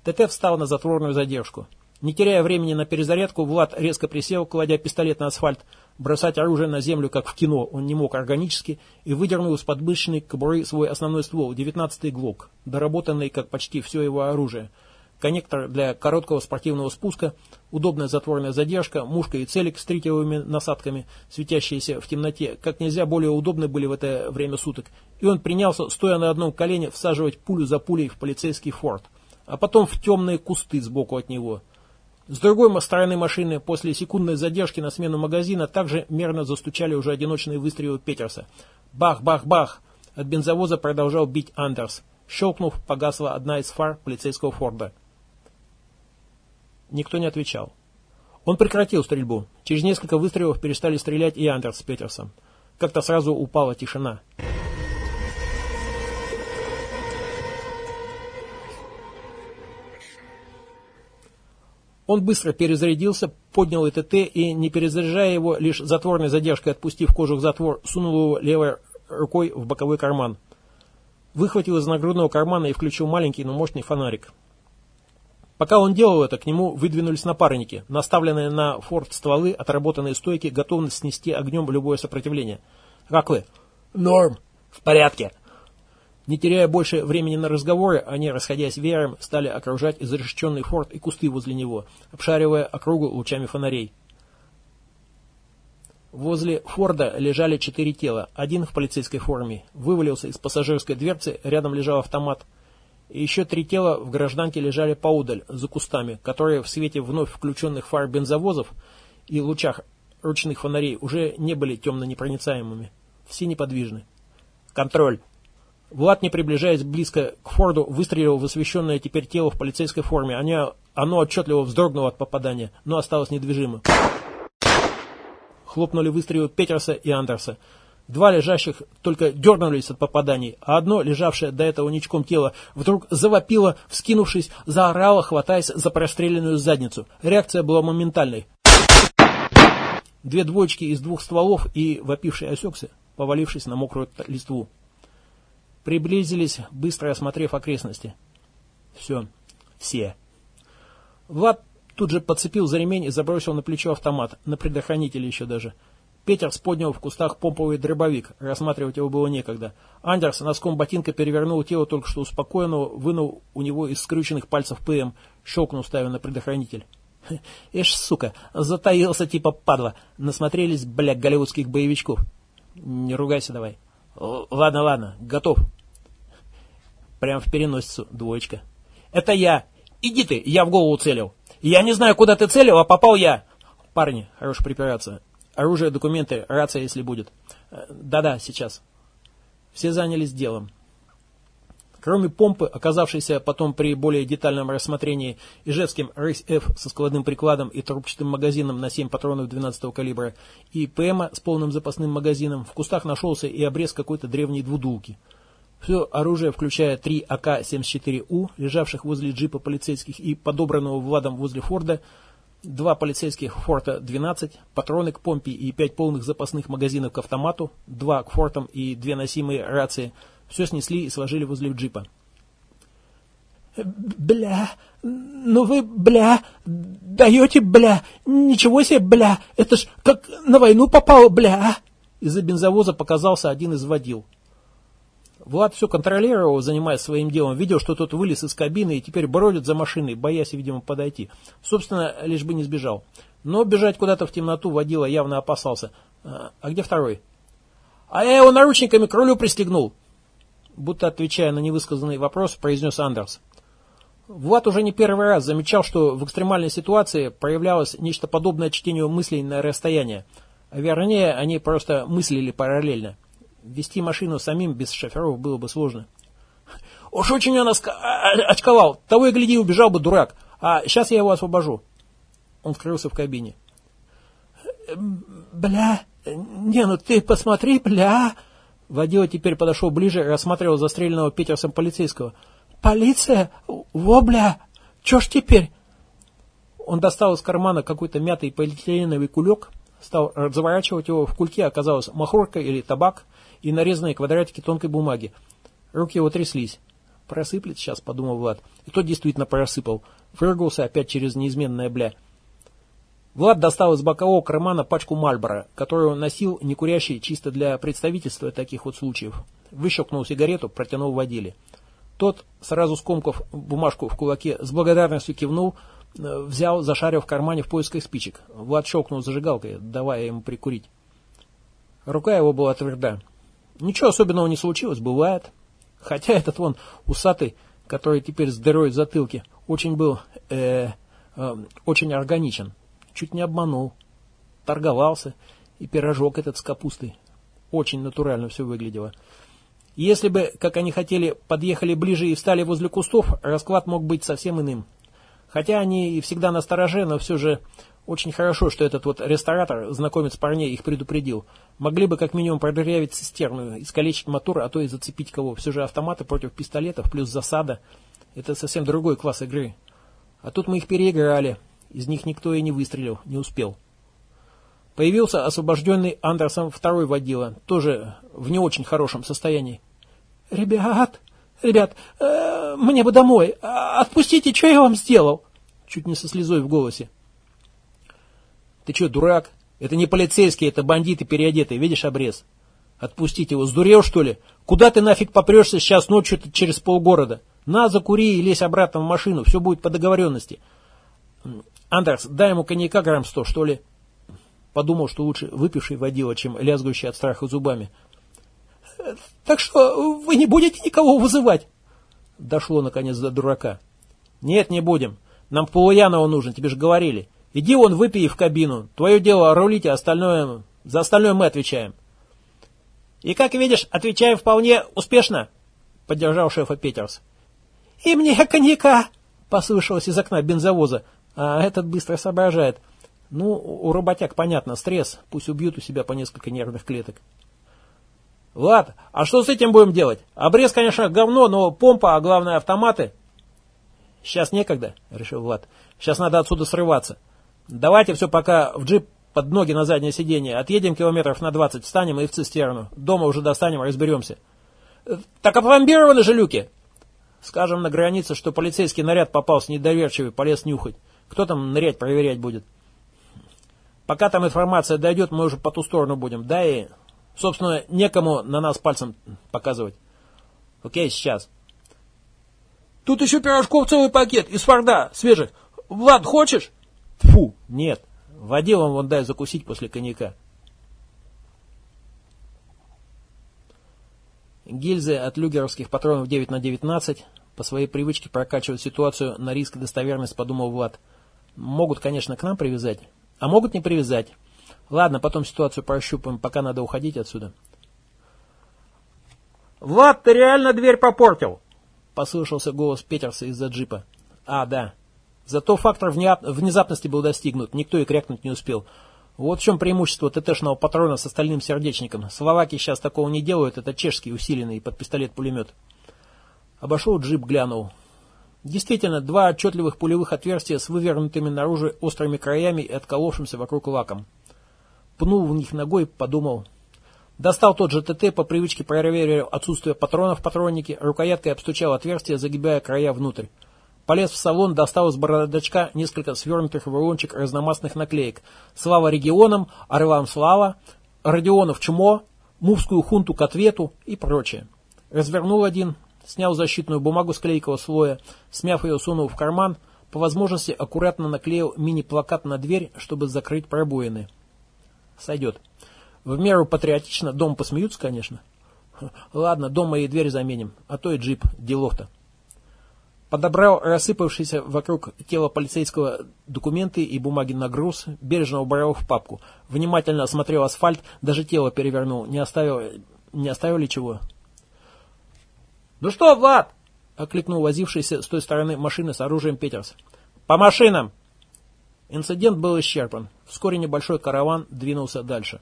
ТТ встал на затворную задержку. Не теряя времени на перезарядку, Влад резко присел, кладя пистолет на асфальт. Бросать оружие на землю, как в кино, он не мог органически, и выдернул из подмышечной кобуры свой основной ствол, 19-й ГЛОК, доработанный, как почти все его оружие – коннектор для короткого спортивного спуска, удобная затворная задержка, мушка и целик с тритиевыми насадками, светящиеся в темноте, как нельзя более удобны были в это время суток. И он принялся, стоя на одном колене, всаживать пулю за пулей в полицейский форт, а потом в темные кусты сбоку от него. С другой стороны машины, после секундной задержки на смену магазина, также мерно застучали уже одиночные выстрелы Петерса. Бах-бах-бах! От бензовоза продолжал бить Андерс. Щелкнув, погасла одна из фар полицейского Форда. Никто не отвечал. Он прекратил стрельбу. Через несколько выстрелов перестали стрелять и Андерс с Петерсом. Как-то сразу упала тишина. Он быстро перезарядился, поднял ИТТ и, не перезаряжая его, лишь затворной задержкой отпустив кожух затвор, сунул его левой рукой в боковой карман. Выхватил из нагрудного кармана и включил маленький, но мощный фонарик. Пока он делал это, к нему выдвинулись напарники, наставленные на форт стволы, отработанные стойки, готовность снести огнем любое сопротивление. «Как вы?»
«Норм. В порядке».
Не теряя больше времени на разговоры, они, расходясь веером, стали окружать изрешеченный форт и кусты возле него, обшаривая округу лучами фонарей. Возле Форда лежали четыре тела. Один в полицейской форме. Вывалился из пассажирской дверцы, рядом лежал автомат. И еще три тела в гражданке лежали поудаль, за кустами, которые в свете вновь включенных фар бензовозов и лучах ручных фонарей уже не были темно-непроницаемыми. Все неподвижны. Контроль. Влад, не приближаясь близко к Форду, выстрелил в освещенное теперь тело в полицейской форме. Они, оно отчетливо вздрогнуло от попадания, но осталось недвижимым. Хлопнули выстрелы Петерса и Андерса. Два лежащих только дернулись от попаданий, а одно, лежавшее до этого ничком тело, вдруг завопило, вскинувшись, заорало, хватаясь за простреленную задницу. Реакция была моментальной. Две двоечки из двух стволов и вопивший осекся, повалившись на мокрую листву. Приблизились, быстро осмотрев окрестности. Все. Все. Влад тут же подцепил за ремень и забросил на плечо автомат, на предохранителе еще даже. Петерс поднял в кустах помповый дробовик, рассматривать его было некогда. Андерс носком ботинка перевернул тело только что успокоенного, вынул у него из скрюченных пальцев ПМ, щелкнул, ставя на предохранитель. Эш, сука, затаился типа падла. Насмотрелись, бля, голливудских боевичков. Не ругайся давай. Ладно, ладно, готов. Прям в переносицу, двоечка. Это я. Иди ты, я в голову целил. Я не знаю, куда ты целил, а попал я. Парни, хорош припираться. Оружие, документы, рация, если будет. Да-да, сейчас. Все занялись делом. Кроме помпы, оказавшейся потом при более детальном рассмотрении ижевским РСФ со складным прикладом и трубчатым магазином на 7 патронов 12 калибра, и ПМа с полным запасным магазином, в кустах нашелся и обрез какой-то древней двудулки. Все оружие, включая три АК-74У, лежавших возле джипа полицейских и подобранного Владом возле Форда, два полицейских Форта-12, патроны к помпе и пять полных запасных магазинов к автомату, два к Фортам и две носимые рации – все снесли и сложили возле джипа.
«Бля, ну вы, бля, даете, бля, ничего себе, бля, это ж как на войну попало, бля!»
Из-за бензовоза показался один из водил. Влад все контролировал, занимаясь своим делом, видел, что тот вылез из кабины и теперь бродит за машиной, боясь, видимо, подойти. Собственно, лишь бы не сбежал. Но бежать куда-то в темноту водила явно опасался. «А, а где второй?
А я его наручниками к рулю пристегнул
будто отвечая на невысказанный вопрос, произнес Андерс. Влад уже не первый раз замечал, что в экстремальной ситуации проявлялось нечто подобное чтению мыслей на расстояние. Вернее, они просто мыслили параллельно. Вести машину самим без шоферов было бы сложно.
Уж очень он. А, а, очковал. Того и гляди, убежал бы дурак. А сейчас я его освобожу.
Он скрылся в кабине.
Бля, не, ну ты посмотри, бля,
Водила теперь подошел ближе и рассматривал застреленного Питерсом полицейского.
«Полиция? Вобля! Че ж теперь?»
Он достал из кармана какой-то мятый полиэтиленовый кулек, стал разворачивать его, в кульке оказалась махорка или табак и нарезанные квадратики тонкой бумаги. Руки его тряслись. «Просыплет сейчас», — подумал Влад. И тот действительно просыпал. Выргался опять через неизменное бля. Влад достал из бокового кармана пачку Мальбора, которую носил, не курящий, чисто для представительства таких вот случаев. Выщелкнул сигарету, протянул водиле. Тот, сразу скомкав бумажку в кулаке, с благодарностью кивнул, э, взял, зашарил в кармане в поисках спичек. Влад щелкнул зажигалкой, давая ему прикурить. Рука его была тверда. Ничего особенного не случилось, бывает. Хотя этот вон усатый, который теперь с дырой в затылке, очень был э, э, очень органичен. Чуть не обманул. Торговался. И пирожок этот с капустой. Очень натурально все выглядело. Если бы, как они хотели, подъехали ближе и встали возле кустов, расклад мог быть совсем иным. Хотя они и всегда на но все же очень хорошо, что этот вот ресторатор, знакомец парней, их предупредил. Могли бы как минимум продырявить цистерну, искалечить мотор, а то и зацепить кого. Все же автоматы против пистолетов плюс засада. Это совсем другой класс игры. А тут мы их переиграли Из них никто и не выстрелил, не успел. Появился освобожденный Андерсом второй водила, тоже в не очень хорошем состоянии.
«Ребят, ребят, э, мне бы домой. А, отпустите, что я вам сделал?»
Чуть не со слезой в голосе. «Ты что, дурак? Это не полицейские, это бандиты переодетые, видишь обрез? Отпустить его, сдурел что ли? Куда ты нафиг попрешься сейчас ночью через полгорода? На, закури и лезь обратно в машину, все будет по договоренности. Андерс, дай ему коньяка грамм сто, что ли?» Подумал, что лучше выпивший водила, чем лязгающий от страха зубами.
«Так что вы не будете никого вызывать?»
Дошло, наконец, до дурака. «Нет, не будем. Нам Полуянова нужен, тебе же говорили. Иди вон, выпей в кабину. Твое дело рулить, а остальное... За остальное мы отвечаем». «И, как видишь, отвечаем вполне успешно», — поддержал шефа Петерс.
«И мне коньяка!» — послышалось из окна бензовоза. А этот быстро соображает. Ну, у работяг понятно, стресс. Пусть убьют у себя по несколько нервных клеток.
Влад, а что с этим будем делать? Обрез, конечно, говно, но помпа, а главное автоматы. Сейчас некогда, решил Влад. Сейчас надо отсюда срываться. Давайте все пока в джип под ноги на заднее сиденье. Отъедем километров на 20, встанем и в цистерну. Дома уже достанем, разберемся. Так опломбированы же люки. Скажем на границе, что полицейский наряд попался недоверчивый, полез нюхать. Кто там нырять проверять будет? Пока там информация дойдет, мы уже по ту сторону будем. Да и, собственно, некому на нас пальцем показывать. Окей, сейчас.
Тут еще пирожков целый пакет из форда, свежих. Влад, хочешь?
Фу, нет. Водилам вон дай закусить после коньяка. Гильзы от люгеровских патронов 9 на 19 по своей привычке прокачивают ситуацию на риск и достоверность, подумал Влад. Могут, конечно, к нам привязать, а могут не привязать. Ладно, потом ситуацию прощупаем, пока надо уходить отсюда.
«Влад, ты реально дверь попортил!»
Послышался голос Петерса из-за джипа. «А, да. Зато фактор внезапности был достигнут, никто и крякнуть не успел. Вот в чем преимущество ТТшного патрона с остальным сердечником. Словаки сейчас такого не делают, это чешский усиленный под пистолет-пулемет». Обошел джип, глянул. Действительно, два отчетливых пулевых отверстия с вывернутыми наружу острыми краями и отколовшимся вокруг лаком. Пнул в них ногой, подумал. Достал тот же ТТ, по привычке проверил отсутствие патронов в патроннике, рукояткой обстучал отверстие, загибая края внутрь. Полез в салон, достал из бородачка несколько свернутых в рулончик разномастных наклеек. «Слава регионам», «Орлам слава», «Родионов чмо», «Мувскую хунту к ответу» и прочее. Развернул один, Снял защитную бумагу с клейкого слоя, смяв ее, сунул в карман, по возможности аккуратно наклеил мини-плакат на дверь, чтобы закрыть пробоины. Сойдет. В меру патриотично, дом посмеются, конечно. Ладно, дома и дверь заменим, а то и джип, делов-то. Подобрал рассыпавшиеся вокруг тела полицейского документы и бумаги на груз, бережно убрал в папку. Внимательно осмотрел асфальт, даже тело перевернул, не оставил, не оставил ли чего.
«Ну что, Влад?»
— окликнул возившийся с той стороны машины с оружием Петерс. «По машинам!» Инцидент был исчерпан. Вскоре небольшой караван двинулся дальше.